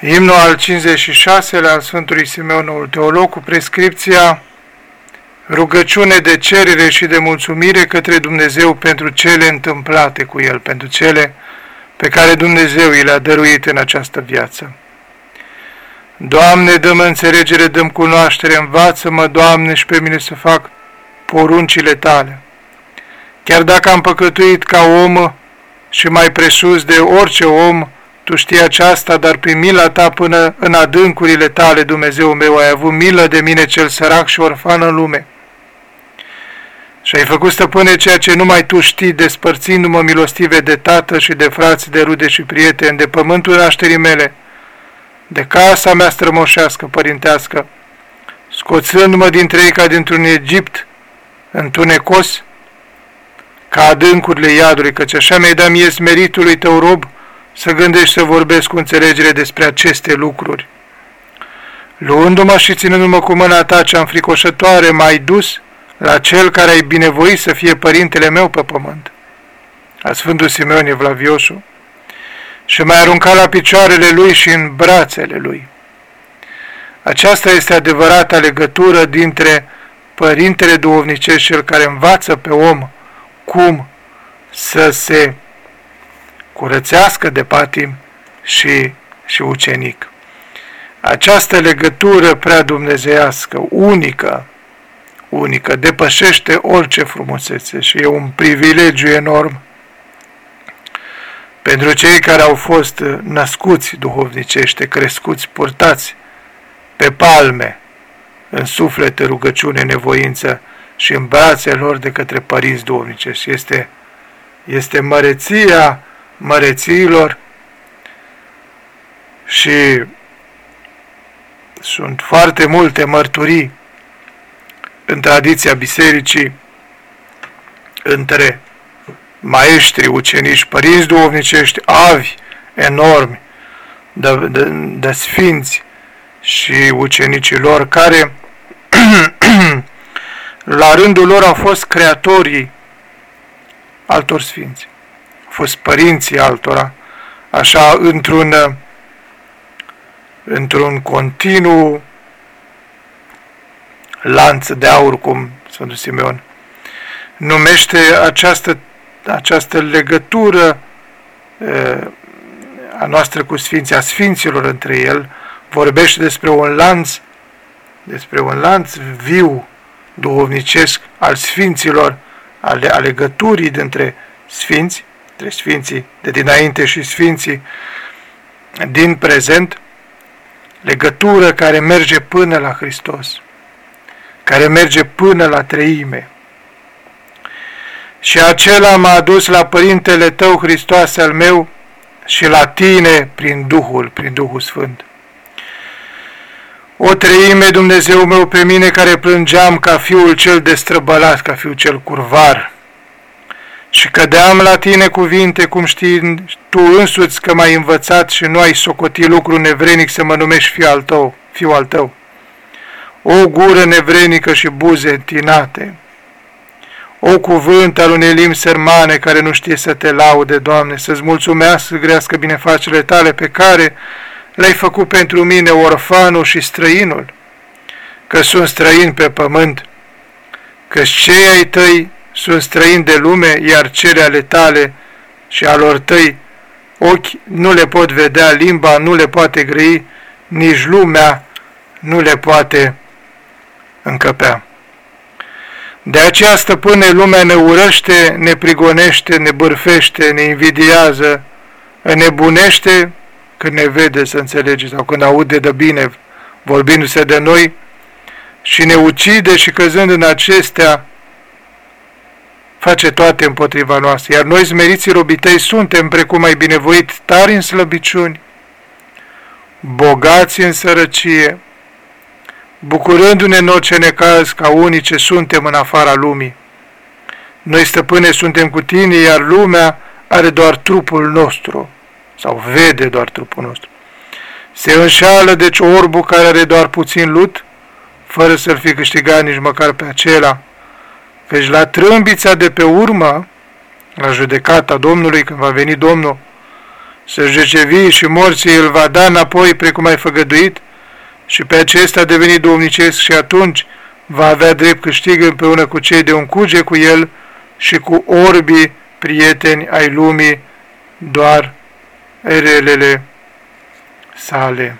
Imnul al 56-lea al Sfântului Simeon Noul Teolog cu prescripția rugăciune de cerere și de mulțumire către Dumnezeu pentru cele întâmplate cu El, pentru cele pe care Dumnezeu i le-a dăruit în această viață. Doamne, dăm înțelegere, dăm cunoaștere, învață-mă, Doamne, și pe mine să fac poruncile Tale. Chiar dacă am păcătuit ca om și mai presus de orice om, Tu știi aceasta, dar prin mila Ta până în adâncurile Tale, Dumnezeu meu, ai avut milă de mine cel sărac și orfan în lume. Și ai făcut, stăpâne, ceea ce numai Tu știi, despărțindu-mă milostive de tată și de frați, de rude și prieteni, de pământul nașterii mele, de casa mea strămoșească, părintească, scoțându-mă dintre ei ca dintr-un Egipt întunecos, ca adâncurile iadului, căci așa mi-ai dat mie smeritului tău rob să gândești să vorbesc cu înțelegere despre aceste lucruri. Luându-mă și ținându-mă cu mâna ta cea înfricoșătoare, m-ai dus la cel care ai binevoit să fie părintele meu pe pământ, a Sfântul Simeon Evlavioșu, și m-ai aruncat la picioarele lui și în brațele lui. Aceasta este adevărata legătură dintre Părintele Duhovnicesc, cel care învață pe om cum să se curățească de patim și, și ucenic. Această legătură prea dumnezeiască, unică, unică, depășește orice frumusețe și e un privilegiu enorm pentru cei care au fost născuți duhovnicește, crescuți, purtați pe palme, în suflete, rugăciune, nevoință și în brațe lor de către părinți duhovnicești. Este, este măreția mărețiilor și sunt foarte multe mărturii în tradiția bisericii între maestri, ucenici, părinți duhovnicești, avi enormi de, de, de sfinți și ucenicii lor, care la rândul lor au fost creatorii altor sfinți, au fost părinții altora, așa într-un într-un continuu lanț de aur, cum Sfântul Simeon numește această, această legătură a noastră cu Sfinții, a Sfinților între el, vorbește despre un lanț, despre un lanț viu, duhovnicesc al Sfinților, ale, a legăturii dintre Sfinți, între Sfinții de dinainte și Sfinții din prezent, legătură care merge până la Hristos care merge până la treime. Și acela m-a adus la Părintele Tău, Hristoase al meu, și la Tine prin Duhul, prin Duhul Sfânt. O treime, Dumnezeu meu, pe mine care plângeam ca fiul cel destrăbălat, ca fiul cel curvar, și cădeam la tine cuvinte, cum știi tu însuți că m-ai învățat și nu ai socotit lucru nevrenic să mă numești fiul al tău, fiul al tău. O gură nevrenică și buze întinate, o cuvânt al unei limbi sermane care nu știe să te laude, Doamne, să-ți mulțumească, să grească binefacele tale pe care le-ai făcut pentru mine, orfanul și străinul, că sunt străini pe pământ, că cei ai tăi sunt străini de lume, iar cele ale tale și alor tăi ochi nu le pot vedea, limba nu le poate grăi, nici lumea nu le poate încăpea. De aceea, stăpâne, lumea ne urăște, ne prigonește, ne bârfește, ne invidiază, nebunește când ne vede, să înțelege, sau când aude de bine vorbindu-se de noi și ne ucide și căzând în acestea, face toate împotriva noastră. Iar noi, smeriții robitei, suntem, precum mai binevoit, tari în slăbiciuni, bogați în sărăcie, bucurându-ne în orice necaz ca unii ce suntem în afara lumii. Noi, stăpâne, suntem cu tine, iar lumea are doar trupul nostru, sau vede doar trupul nostru. Se înșală, deci, orbul care are doar puțin lut, fără să-l fi câștigat nici măcar pe acela, căci la trâmbița de pe urmă, la judecata Domnului, când va veni Domnul, să jece vii și morții îl va da înapoi precum ai făgăduit și pe acesta a devenit domnicesc și atunci va avea drept câștig împreună cu cei de un cuge cu el și cu orbii prieteni ai lumii doar relele sale.